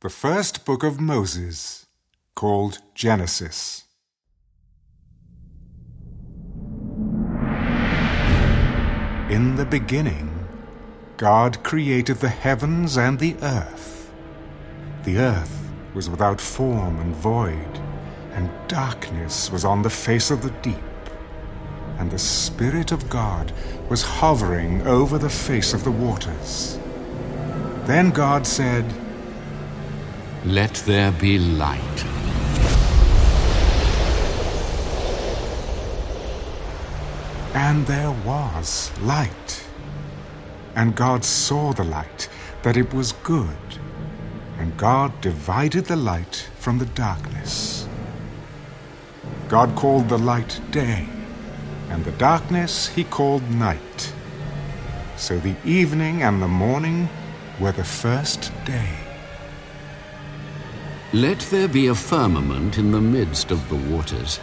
The first book of Moses, called Genesis. In the beginning, God created the heavens and the earth. The earth was without form and void, and darkness was on the face of the deep. And the Spirit of God was hovering over the face of the waters. Then God said, Let there be light. And there was light. And God saw the light, that it was good. And God divided the light from the darkness. God called the light day, and the darkness he called night. So the evening and the morning were the first day. Let there be a firmament in the midst of the waters.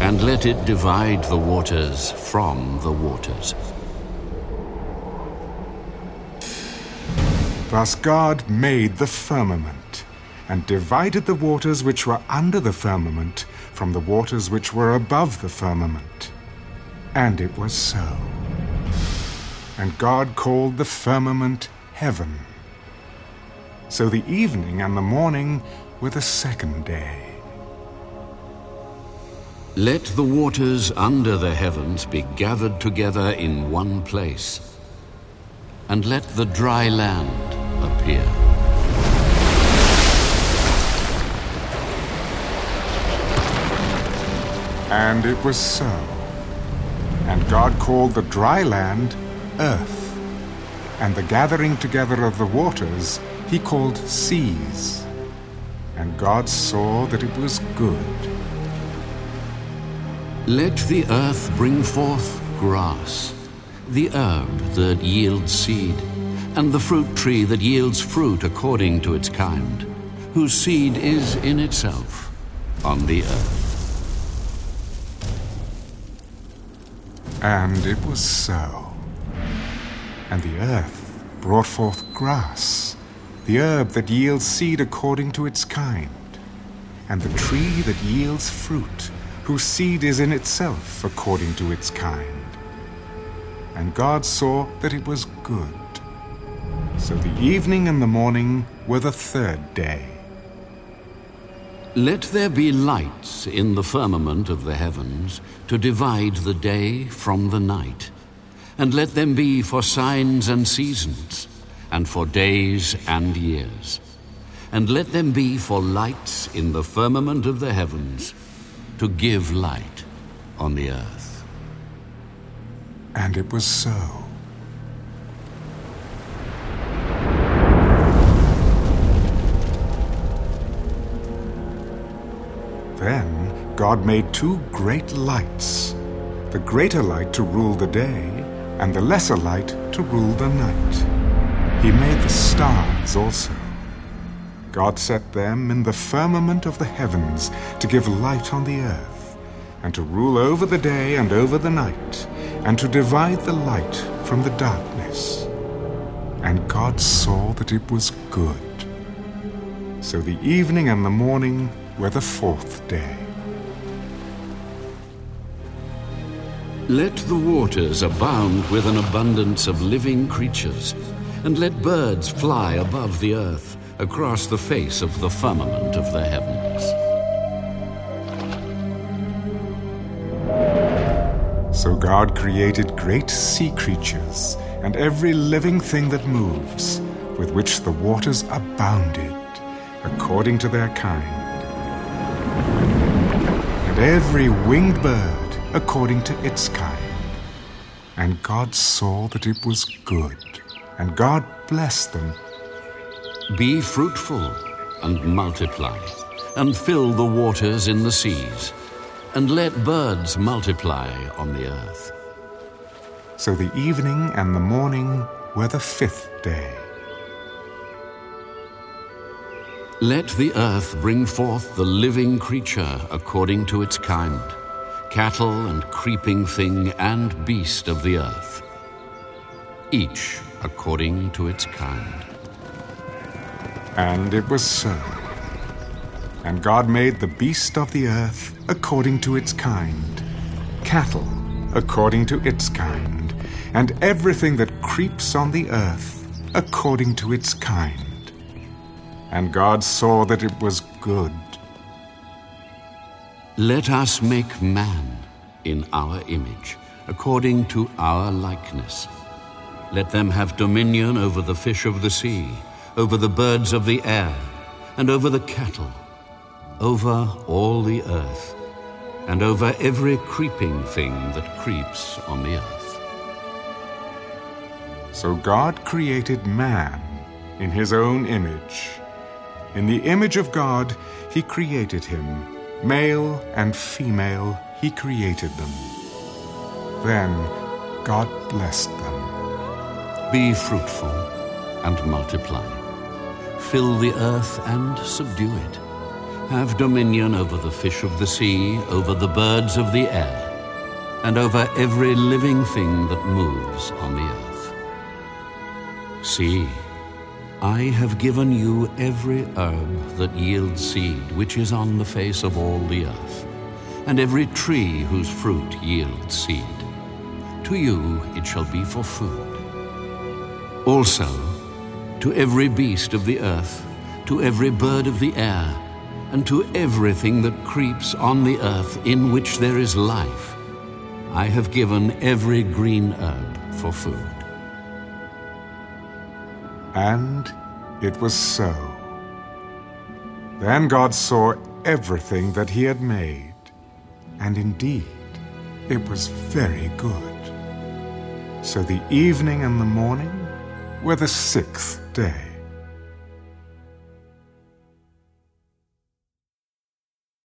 And let it divide the waters from the waters. Thus God made the firmament, and divided the waters which were under the firmament from the waters which were above the firmament. And it was so. And God called the firmament heaven. So the evening and the morning were the second day. Let the waters under the heavens be gathered together in one place, and let the dry land appear. And it was so. And God called the dry land earth, and the gathering together of the waters he called seas. And God saw that it was good. Let the earth bring forth grass, the herb that yields seed, and the fruit tree that yields fruit according to its kind, whose seed is in itself on the earth. And it was so. And the earth brought forth grass, the herb that yields seed according to its kind, and the tree that yields fruit, whose seed is in itself according to its kind. And God saw that it was good. So the evening and the morning were the third day. Let there be lights in the firmament of the heavens to divide the day from the night, and let them be for signs and seasons, and for days and years. And let them be for lights in the firmament of the heavens to give light on the earth. And it was so. Then God made two great lights the greater light to rule the day, and the lesser light to rule the night. He made the stars also. God set them in the firmament of the heavens to give light on the earth, and to rule over the day and over the night, and to divide the light from the darkness. And God saw that it was good. So the evening and the morning were the fourth day. Let the waters abound with an abundance of living creatures, and let birds fly above the earth across the face of the firmament of the heavens. So God created great sea creatures and every living thing that moves, with which the waters abounded, according to their kind and every winged bird according to its kind. And God saw that it was good, and God blessed them. Be fruitful and multiply, and fill the waters in the seas, and let birds multiply on the earth. So the evening and the morning were the fifth day. Let the earth bring forth the living creature according to its kind, cattle and creeping thing and beast of the earth, each according to its kind. And it was so. And God made the beast of the earth according to its kind, cattle according to its kind, and everything that creeps on the earth according to its kind. And God saw that it was good. Let us make man in our image, according to our likeness. Let them have dominion over the fish of the sea, over the birds of the air, and over the cattle, over all the earth, and over every creeping thing that creeps on the earth. So God created man in his own image. In the image of God, he created him. Male and female, he created them. Then God blessed them. Be fruitful and multiply. Fill the earth and subdue it. Have dominion over the fish of the sea, over the birds of the air, and over every living thing that moves on the earth. See, I have given you every herb that yields seed, which is on the face of all the earth, and every tree whose fruit yields seed. To you it shall be for food. Also, to every beast of the earth, to every bird of the air, and to everything that creeps on the earth in which there is life, I have given every green herb for food. And it was so. Then God saw everything that he had made, and indeed it was very good. So the evening and the morning were the sixth day.